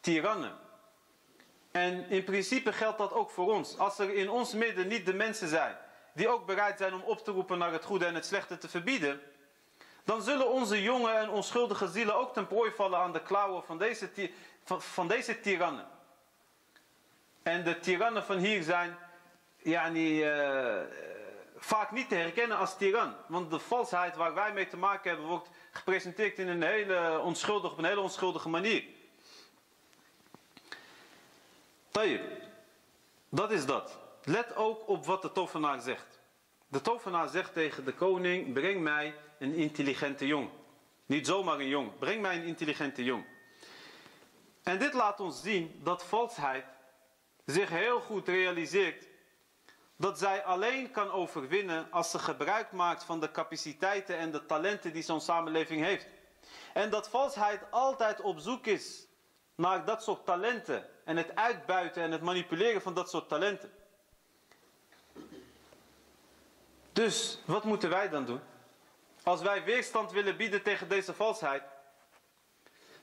[SPEAKER 1] tirannen. En in principe geldt dat ook voor ons. Als er in ons midden niet de mensen zijn die ook bereid zijn om op te roepen naar het goede en het slechte te verbieden, dan zullen onze jonge en onschuldige zielen ook ten prooi vallen aan de klauwen van deze, van, van deze tirannen. En de tirannen van hier zijn yani, uh, vaak niet te herkennen als tiran. Want de valsheid waar wij mee te maken hebben wordt gepresenteerd in een hele onschuldige, op een hele onschuldige manier. Tayyip, dat is dat. Let ook op wat de tovenaar zegt. De tovenaar zegt tegen de koning, breng mij een intelligente jong. Niet zomaar een jong, breng mij een intelligente jong. En dit laat ons zien dat valsheid zich heel goed realiseert dat zij alleen kan overwinnen als ze gebruik maakt van de capaciteiten en de talenten die zo'n samenleving heeft. En dat valsheid altijd op zoek is naar dat soort talenten en het uitbuiten en het manipuleren van dat soort talenten. Dus wat moeten wij dan doen? Als wij weerstand willen bieden tegen deze valsheid,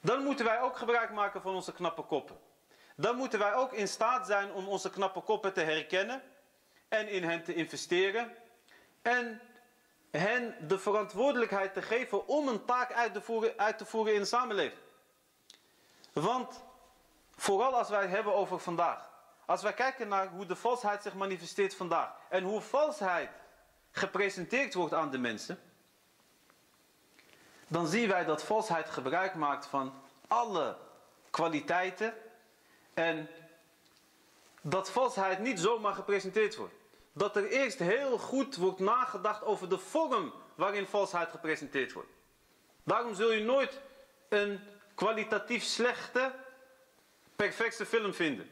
[SPEAKER 1] dan moeten wij ook gebruik maken van onze knappe koppen. Dan moeten wij ook in staat zijn om onze knappe koppen te herkennen en in hen te investeren en hen de verantwoordelijkheid te geven om een taak uit te voeren, uit te voeren in de samenleving. Want vooral als wij het hebben over vandaag, als wij kijken naar hoe de valsheid zich manifesteert vandaag en hoe valsheid gepresenteerd wordt aan de mensen, dan zien wij dat valsheid gebruik maakt van alle kwaliteiten en dat valsheid niet zomaar gepresenteerd wordt. Dat er eerst heel goed wordt nagedacht over de vorm waarin valsheid gepresenteerd wordt. Daarom zul je nooit een kwalitatief slechte, perfecte film vinden.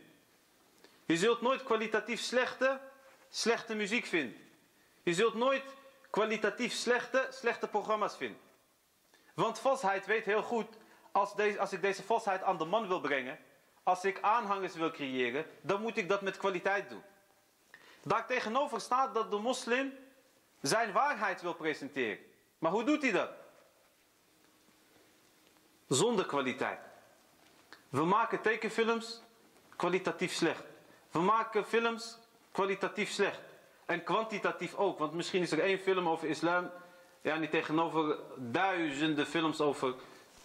[SPEAKER 1] Je zult nooit kwalitatief slechte, slechte muziek vinden. Je zult nooit kwalitatief slechte, slechte programma's vinden. Want valsheid weet heel goed, als, deze, als ik deze valsheid aan de man wil brengen, als ik aanhangers wil creëren, dan moet ik dat met kwaliteit doen. Daar tegenover staat dat de moslim zijn waarheid wil presenteren. Maar hoe doet hij dat? Zonder kwaliteit. We maken tekenfilms kwalitatief slecht. We maken films kwalitatief slecht. En kwantitatief ook. Want misschien is er één film over islam. Ja, niet tegenover duizenden films over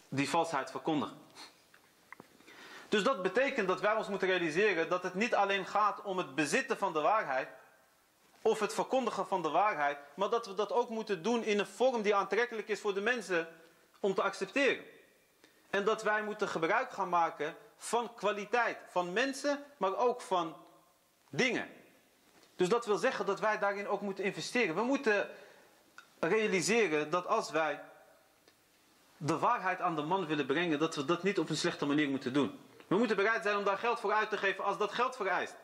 [SPEAKER 1] die valsheid verkondigen. Dus dat betekent dat wij ons moeten realiseren dat het niet alleen gaat om het bezitten van de waarheid. Of het verkondigen van de waarheid. Maar dat we dat ook moeten doen in een vorm die aantrekkelijk is voor de mensen om te accepteren. En dat wij moeten gebruik gaan maken van kwaliteit. Van mensen, maar ook van dingen. Dus dat wil zeggen dat wij daarin ook moeten investeren. We moeten realiseren dat als wij de waarheid aan de man willen brengen, dat we dat niet op een slechte manier moeten doen. We moeten bereid zijn om daar geld voor uit te geven als dat geld vereist.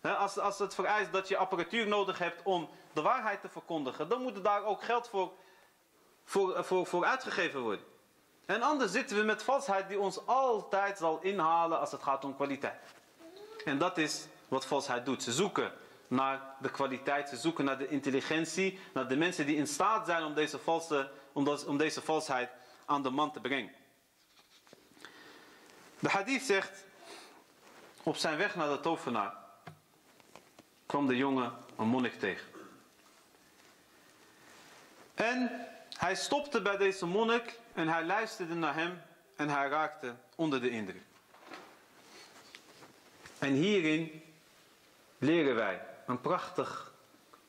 [SPEAKER 1] als, als het vereist dat je apparatuur nodig hebt om de waarheid te verkondigen, dan moet daar ook geld voor, voor, voor, voor uitgegeven worden. En anders zitten we met valsheid die ons altijd zal inhalen als het gaat om kwaliteit. En dat is wat valsheid doet. Ze zoeken naar de kwaliteit, ze zoeken naar de intelligentie, naar de mensen die in staat zijn om deze, valse, om, om deze valsheid aan de man te brengen. De hadith zegt, op zijn weg naar de tovenaar kwam de jongen een monnik tegen. En hij stopte bij deze monnik en hij luisterde naar hem en hij raakte onder de indruk. En hierin leren wij een prachtig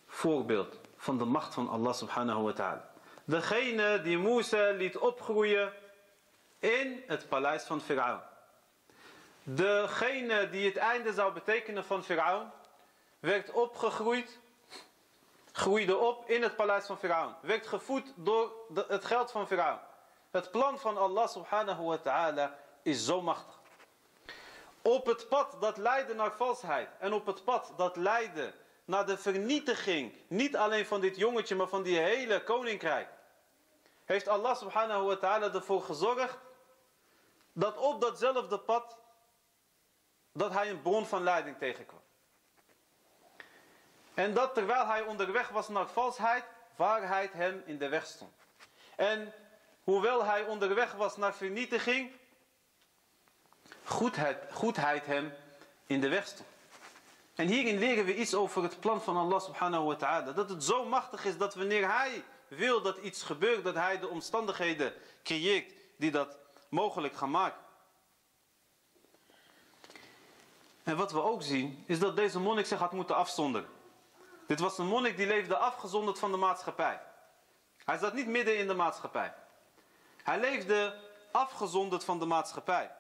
[SPEAKER 1] voorbeeld van de macht van Allah subhanahu wa ta'ala. Degene die Musa liet opgroeien in het paleis van Firaun. Degene die het einde zou betekenen van Firaun, werd opgegroeid, groeide op in het paleis van Firaun. Werd gevoed door het geld van Firaun. Het plan van Allah subhanahu wa ta'ala is zo machtig. Op het pad dat leidde naar valsheid en op het pad dat leidde naar de vernietiging, niet alleen van dit jongetje, maar van die hele koninkrijk, heeft Allah subhanahu wa ta'ala ervoor gezorgd dat op datzelfde pad, dat hij een bron van leiding tegenkwam. En dat terwijl hij onderweg was naar valsheid, waarheid hem in de weg stond. En hoewel hij onderweg was naar vernietiging, goedheid, goedheid hem in de weg stond. En hierin leren we iets over het plan van Allah subhanahu wa ta'ala. Dat het zo machtig is dat wanneer hij wil dat iets gebeurt, dat hij de omstandigheden creëert die dat mogelijk gaan maken. En wat we ook zien, is dat deze monnik zich had moeten afzonderen. Dit was een monnik die leefde afgezonderd van de maatschappij. Hij zat niet midden in de maatschappij. Hij leefde afgezonderd van de maatschappij.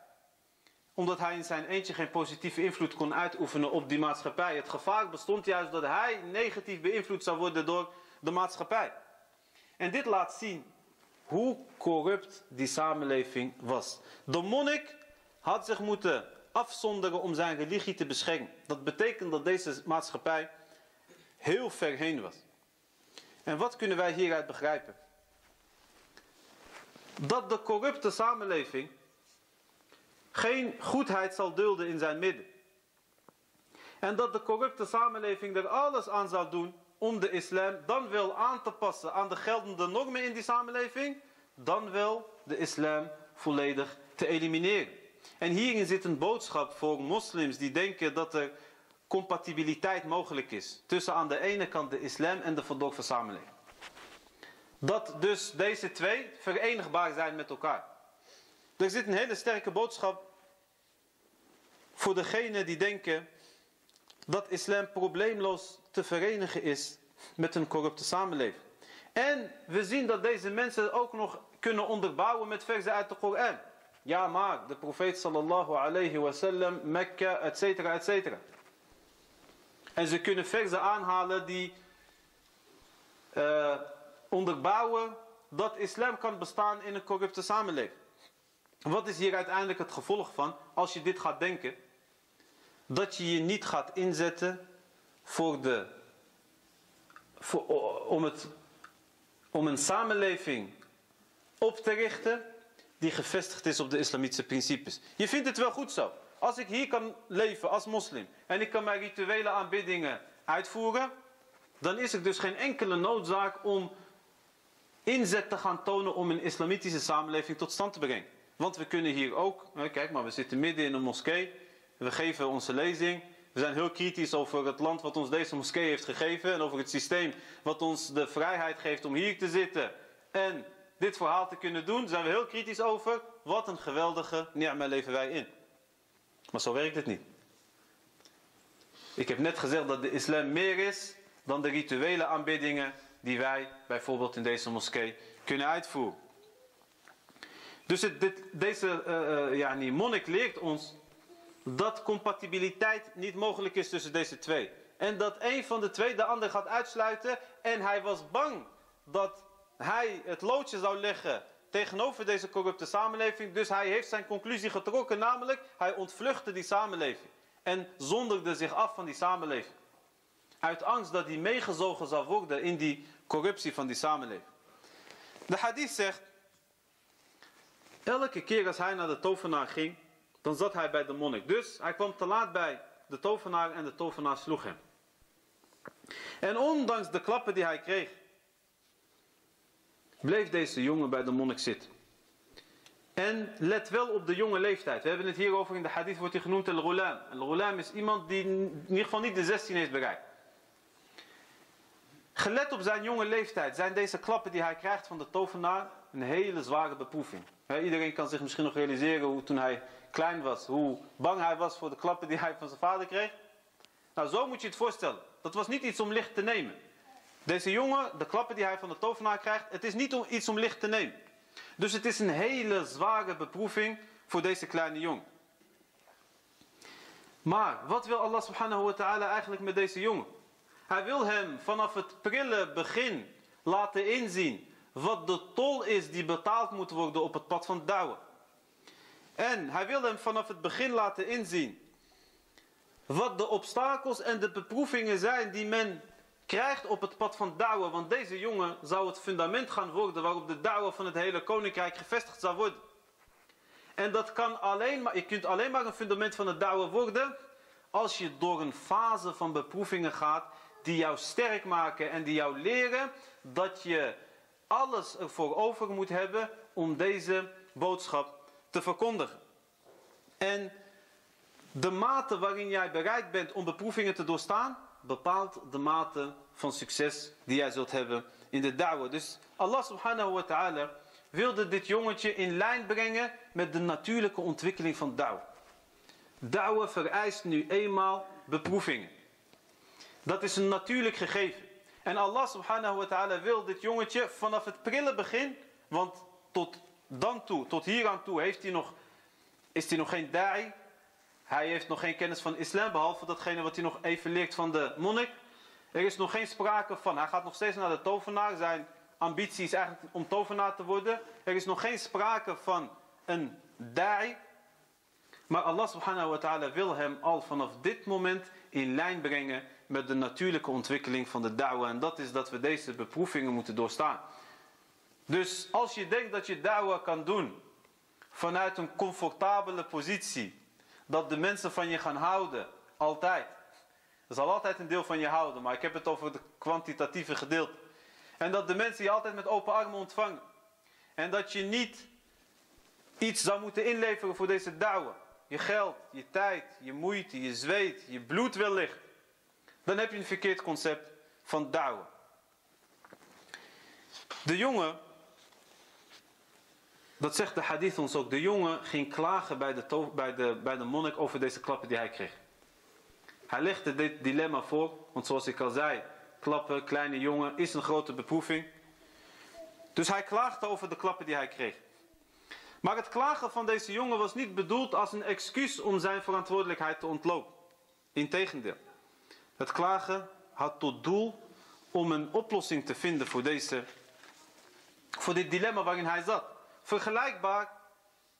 [SPEAKER 1] Omdat hij in zijn eentje geen positieve invloed kon uitoefenen op die maatschappij. Het gevaar bestond juist dat hij negatief beïnvloed zou worden door de maatschappij. En dit laat zien hoe corrupt die samenleving was. De monnik had zich moeten afzonderen om zijn religie te beschermen. Dat betekent dat deze maatschappij heel ver heen was. En wat kunnen wij hieruit begrijpen? Dat de corrupte samenleving geen goedheid zal dulden in zijn midden. En dat de corrupte samenleving er alles aan zal doen om de islam dan wel aan te passen aan de geldende normen in die samenleving, dan wel de islam volledig te elimineren. En hierin zit een boodschap voor moslims die denken dat er compatibiliteit mogelijk is tussen aan de ene kant de islam en de verdorven samenleving. Dat dus deze twee verenigbaar zijn met elkaar. Er zit een hele sterke boodschap voor degenen die denken dat islam probleemloos te verenigen is met een corrupte samenleving. En we zien dat deze mensen ook nog kunnen onderbouwen met versen uit de Koran. Ja, maar de profeet sallallahu alayhi wasallam, Mekka, et cetera, et cetera. En ze kunnen versen aanhalen die uh, onderbouwen dat islam kan bestaan in een corrupte samenleving. Wat is hier uiteindelijk het gevolg van als je dit gaat denken? Dat je je niet gaat inzetten voor de, voor, om, het, om een samenleving op te richten die gevestigd is op de islamitische principes. Je vindt het wel goed zo. Als ik hier kan leven als moslim en ik kan mijn rituele aanbiddingen uitvoeren, dan is er dus geen enkele noodzaak om inzet te gaan tonen om een islamitische samenleving tot stand te brengen. Want we kunnen hier ook, kijk maar, we zitten midden in een moskee, we geven onze lezing. We zijn heel kritisch over het land wat ons deze moskee heeft gegeven en over het systeem wat ons de vrijheid geeft om hier te zitten en dit verhaal te kunnen doen. Zijn we heel kritisch over. Wat een geweldige ni'ma leven wij in. Maar zo werkt het niet. Ik heb net gezegd dat de islam meer is dan de rituele aanbiddingen die wij bijvoorbeeld in deze moskee kunnen uitvoeren. Dus dit, deze uh, uh, ja, monnik leert ons dat compatibiliteit niet mogelijk is tussen deze twee. En dat een van de twee de ander gaat uitsluiten. En hij was bang dat hij het loodje zou leggen tegenover deze corrupte samenleving. Dus hij heeft zijn conclusie getrokken, namelijk hij ontvluchtte die samenleving. En zonderde zich af van die samenleving. Uit angst dat hij meegezogen zou worden in die corruptie van die samenleving. De hadith zegt, elke keer als hij naar de tovenaar ging, dan zat hij bij de monnik. Dus hij kwam te laat bij de tovenaar en de tovenaar sloeg hem. En ondanks de klappen die hij kreeg, bleef deze jongen bij de monnik zitten. En let wel op de jonge leeftijd. We hebben het hierover in de hadith wordt hij genoemd al-ghulam. Al-ghulam is iemand die in ieder geval niet de 16 heeft bereikt. Gelet op zijn jonge leeftijd zijn deze klappen die hij krijgt van de tovenaar een hele zware beproeving. iedereen kan zich misschien nog realiseren hoe toen hij klein was, hoe bang hij was voor de klappen die hij van zijn vader kreeg. Nou, zo moet je het voorstellen. Dat was niet iets om licht te nemen. Deze jongen, de klappen die hij van de tovenaar krijgt, het is niet om iets om licht te nemen. Dus het is een hele zware beproeving voor deze kleine jongen. Maar wat wil Allah subhanahu wa ta'ala eigenlijk met deze jongen? Hij wil hem vanaf het prille begin laten inzien wat de tol is die betaald moet worden op het pad van douwen. En hij wil hem vanaf het begin laten inzien wat de obstakels en de beproevingen zijn die men krijgt op het pad van douwen. Want deze jongen zou het fundament gaan worden waarop de douwen van het hele koninkrijk gevestigd zou worden. En dat kan alleen maar, je kunt alleen maar een fundament van het douwen worden als je door een fase van beproevingen gaat die jou sterk maken en die jou leren dat je alles ervoor over moet hebben om deze boodschap te verkondigen. En de mate waarin jij bereid bent om beproevingen te doorstaan, bepaalt de mate van succes die jij zult hebben in de da'wah. Dus Allah subhanahu wa ta'ala wilde dit jongetje in lijn brengen met de natuurlijke ontwikkeling van da'wah. Da'wah vereist nu eenmaal beproevingen. Dat is een natuurlijk gegeven. En Allah subhanahu wa ta'ala wil dit jongetje vanaf het prille begin, want tot dan toe, tot hier aan toe, heeft hij nog, is hij nog geen da'i. Hij heeft nog geen kennis van islam, behalve datgene wat hij nog even leert van de monnik. Er is nog geen sprake van, hij gaat nog steeds naar de tovenaar. Zijn ambitie is eigenlijk om tovenaar te worden. Er is nog geen sprake van een da'i. Maar Allah subhanahu wa ta'ala wil hem al vanaf dit moment in lijn brengen met de natuurlijke ontwikkeling van de da'wah. En dat is dat we deze beproevingen moeten doorstaan. Dus als je denkt dat je da'wah kan doen vanuit een comfortabele positie. Dat de mensen van je gaan houden, altijd. Er zal altijd een deel van je houden, maar ik heb het over het kwantitatieve gedeelte. En dat de mensen je altijd met open armen ontvangen. En dat je niet iets zou moeten inleveren voor deze da'wah. Je geld, je tijd, je moeite, je zweet, je bloed wellicht. Dan heb je een verkeerd concept van da'wah. De jongen, dat zegt de hadith ons ook, de jongen ging klagen bij de, bij, de, bij de monnik over deze klappen die hij kreeg. Hij legde dit dilemma voor, want zoals ik al zei, klappen, kleine jongen, is een grote beproeving. Dus hij klaagde over de klappen die hij kreeg. Maar het klagen van deze jongen was niet bedoeld als een excuus om zijn verantwoordelijkheid te ontlopen. Integendeel. Het klagen had tot doel om een oplossing te vinden voor, deze, voor dit dilemma waarin hij zat. Vergelijkbaar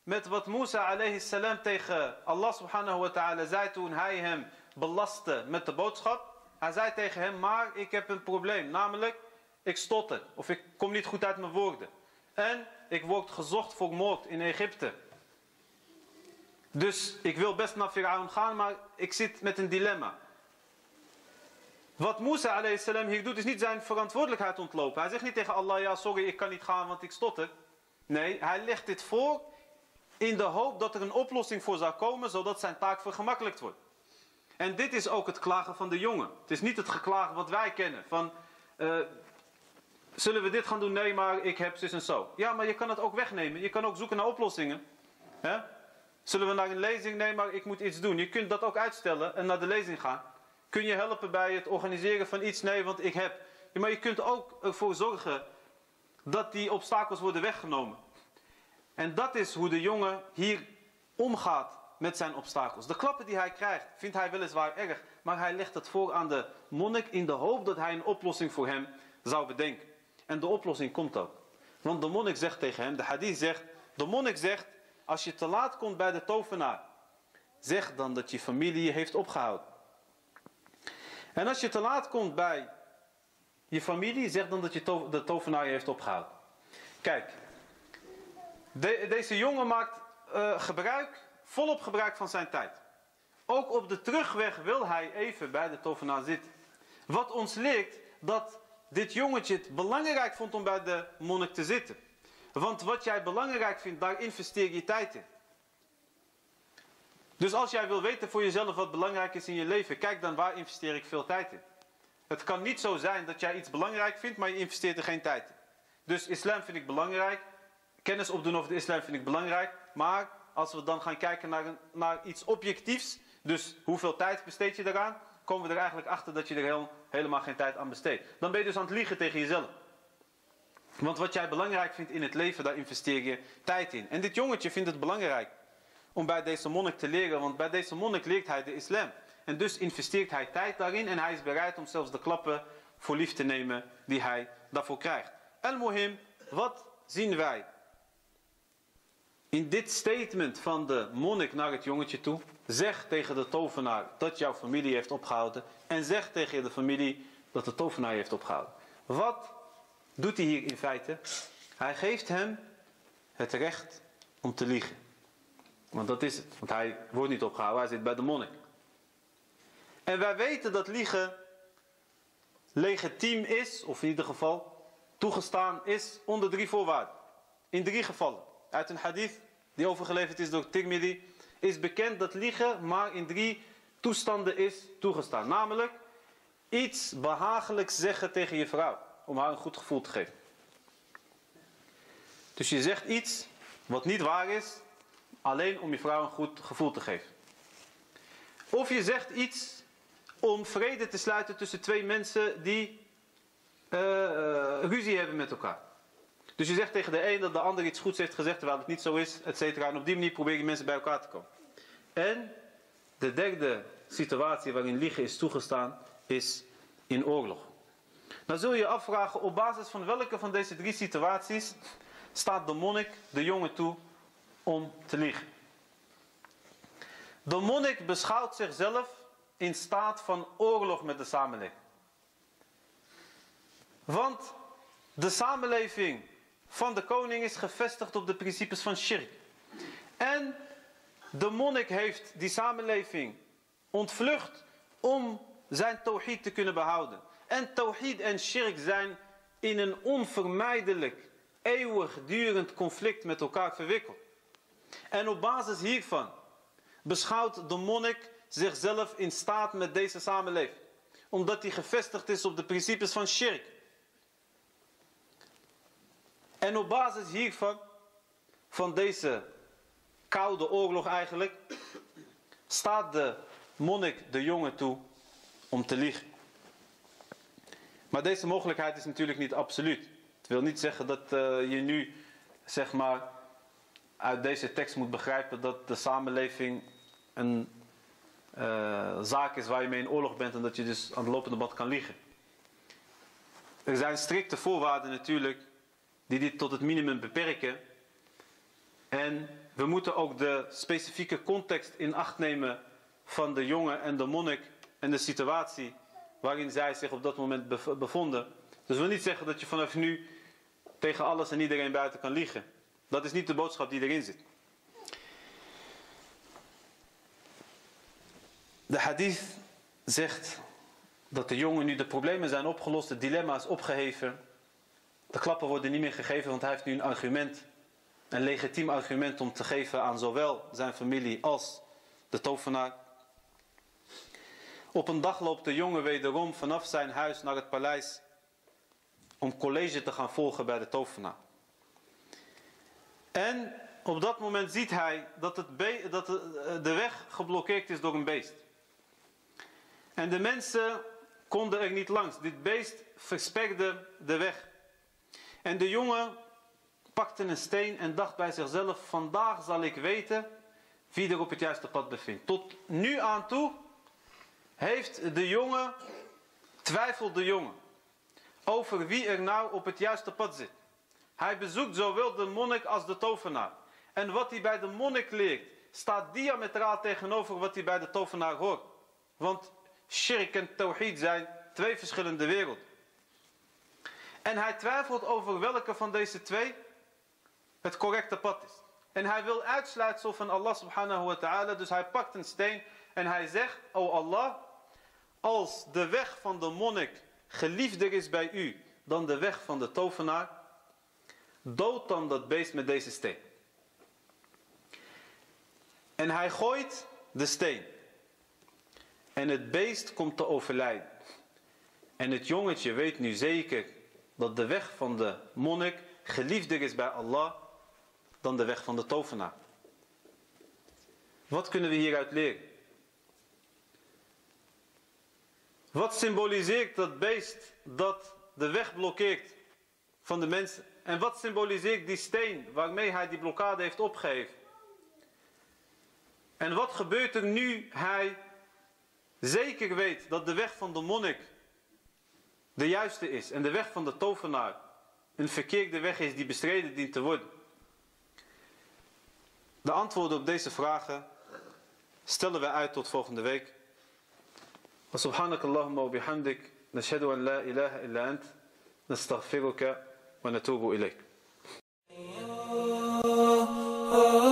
[SPEAKER 1] met wat Musa alayhi salam tegen Allah subhanahu wa ta'ala zei toen hij hem belastte met de boodschap. Hij zei tegen hem, maar ik heb een probleem. Namelijk, ik stotter of ik kom niet goed uit mijn woorden. En ik word gezocht voor moord in Egypte. Dus ik wil best naar Firaun gaan, maar ik zit met een dilemma. Wat Musa salam hier doet is niet zijn verantwoordelijkheid ontlopen. Hij zegt niet tegen Allah, ja sorry ik kan niet gaan want ik stotter. Nee, hij legt dit voor in de hoop dat er een oplossing voor zou komen zodat zijn taak vergemakkelijkt wordt. En dit is ook het klagen van de jongen. Het is niet het geklagen wat wij kennen van... Uh, zullen we dit gaan doen? Nee, maar ik heb zus en zo. Ja, maar je kan het ook wegnemen. Je kan ook zoeken naar oplossingen. Zullen we naar een lezing? Nee, maar ik moet iets doen. Je kunt dat ook uitstellen en naar de lezing gaan. Kun je helpen bij het organiseren van iets? Nee, want ik heb. Ja, maar je kunt ook ervoor zorgen dat die obstakels worden weggenomen. En dat is hoe de jongen hier omgaat met zijn obstakels. De klappen die hij krijgt, vindt hij weliswaar erg. Maar hij legt het voor aan de monnik in de hoop dat hij een oplossing voor hem zou bedenken. En de oplossing komt ook. Want de monnik zegt tegen hem, de hadith zegt, de monnik zegt, als je te laat komt bij de tovenaar, zeg dan dat je familie je heeft opgehouden. En als je te laat komt bij je familie, zeg dan dat je de tovenaar heeft opgehouden. Kijk, deze jongen maakt uh, gebruik, volop gebruik van zijn tijd. Ook op de terugweg wil hij even bij de tovenaar zitten. Wat ons leert dat dit jongetje het belangrijk vond om bij de monnik te zitten. Want wat jij belangrijk vindt, daar investeer je tijd in. Dus als jij wil weten voor jezelf wat belangrijk is in je leven, kijk dan waar investeer ik veel tijd in. Het kan niet zo zijn dat jij iets belangrijk vindt, maar je investeert er geen tijd in. Dus islam vind ik belangrijk. Kennis opdoen over de islam vind ik belangrijk. Maar als we dan gaan kijken naar, naar iets objectiefs, dus hoeveel tijd besteed je daaraan, komen we er eigenlijk achter dat je er helemaal geen tijd aan besteedt. Dan ben je dus aan het liegen tegen jezelf. Want wat jij belangrijk vindt in het leven, daar investeer je tijd in. En dit jongetje vindt het belangrijk om bij deze monnik te leren, want bij deze monnik leert hij de islam. En dus investeert hij tijd daarin en hij is bereid om zelfs de klappen voor lief te nemen die hij daarvoor krijgt. El Mohim, wat zien wij in dit statement van de monnik naar het jongetje toe? Zeg tegen de tovenaar dat jouw familie heeft opgehouden en zeg tegen de familie dat de tovenaar heeft opgehouden. Wat doet hij hier in feite? Hij geeft hem het recht om te liegen. Want dat is het. Want hij wordt niet opgehouden, hij zit bij de monnik. En wij weten dat liegen legitiem is, of in ieder geval toegestaan is onder drie voorwaarden. In drie gevallen. Uit een hadith die overgeleverd is door Tirmidhi is bekend dat liegen maar in drie toestanden is toegestaan. Namelijk iets behagelijks zeggen tegen je vrouw om haar een goed gevoel te geven. Dus je zegt iets wat niet waar is, alleen om je vrouw een goed gevoel te geven. Of je zegt iets om vrede te sluiten tussen twee mensen die uh, ruzie hebben met elkaar. Dus je zegt tegen de een dat de ander iets goeds heeft gezegd terwijl het niet zo is, et cetera. En op die manier probeer je mensen bij elkaar te komen. En de derde situatie waarin liegen is toegestaan is in oorlog. Dan zul je je afvragen op basis van welke van deze drie situaties staat de monnik de jongen toe om te liegen. De monnik beschouwt zichzelf in staat van oorlog met de samenleving. Want de samenleving van de koning is gevestigd op de principes van shirk. En de monnik heeft die samenleving ontvlucht om zijn tawhid te kunnen behouden. En tawhid en shirk zijn in een onvermijdelijk, eeuwigdurend conflict met elkaar verwikkeld. En op basis hiervan beschouwt de monnik zichzelf in staat met deze samenleving. Omdat hij gevestigd is op de principes van shirk. En op basis hiervan, van deze koude oorlog eigenlijk, staat de monnik de jongen toe om te liegen. Maar deze mogelijkheid is natuurlijk niet absoluut. Het wil niet zeggen dat uh, je nu, zeg maar, uit deze tekst moet begrijpen dat de samenleving een uh, zaak is waar je mee in oorlog bent en dat je dus aan de lopende bad kan liegen. Er zijn strikte voorwaarden natuurlijk die dit tot het minimum beperken. En we moeten ook de specifieke context in acht nemen van de jongen en de monnik en de situatie waarin zij zich op dat moment bevonden. Dus wil niet zeggen dat je vanaf nu tegen alles en iedereen buiten kan liegen. Dat is niet de boodschap die erin zit. De hadith zegt dat de jongen nu de problemen zijn opgelost, het dilemma is opgeheven. De klappen worden niet meer gegeven, want hij heeft nu een argument. Een legitiem argument om te geven aan zowel zijn familie als de tovenaar. Op een dag loopt de jongen wederom vanaf zijn huis naar het paleis om college te gaan volgen bij de tovenaar. En op dat moment ziet hij dat, het dat de weg geblokkeerd is door een beest. En de mensen konden er niet langs. Dit beest verspekde de weg. En de jongen pakte een steen en dacht bij zichzelf: Vandaag zal ik weten wie er op het juiste pad bevindt. Tot nu aan toe heeft de jongen, twijfelt de jongen over wie er nou op het juiste pad zit. Hij bezoekt zowel de monnik als de tovenaar. En wat hij bij de monnik leert, staat diametraal tegenover wat hij bij de tovenaar hoort. Want shirk en tawhid zijn twee verschillende werelden. En hij twijfelt over welke van deze twee het correcte pad is. En hij wil uitsluitsel van Allah subhanahu wa ta'ala. Dus hij pakt een steen en hij zegt, O Allah, als de weg van de monnik geliefder is bij u dan de weg van de tovenaar, dood dan dat beest met deze steen. En hij gooit de steen. En het beest komt te overlijden. En het jongetje weet nu zeker dat de weg van de monnik geliefder is bij Allah dan de weg van de tovenaar. Wat kunnen we hieruit leren? Wat symboliseert dat beest dat de weg blokkeert van de mensen? En wat symboliseert die steen waarmee hij die blokkade heeft opgegeven? En wat gebeurt er nu hij zeker weet dat de weg van de monnik de juiste is en de weg van de tovenaar een verkeerde weg is die bestreden dient te worden? De antwoorden op deze vragen stellen wij uit tot volgende week. وسبحانك اللهم وبحمدك نشهد la ilaha illa nastaghfiruka wa ilaik. Oh, oh, oh.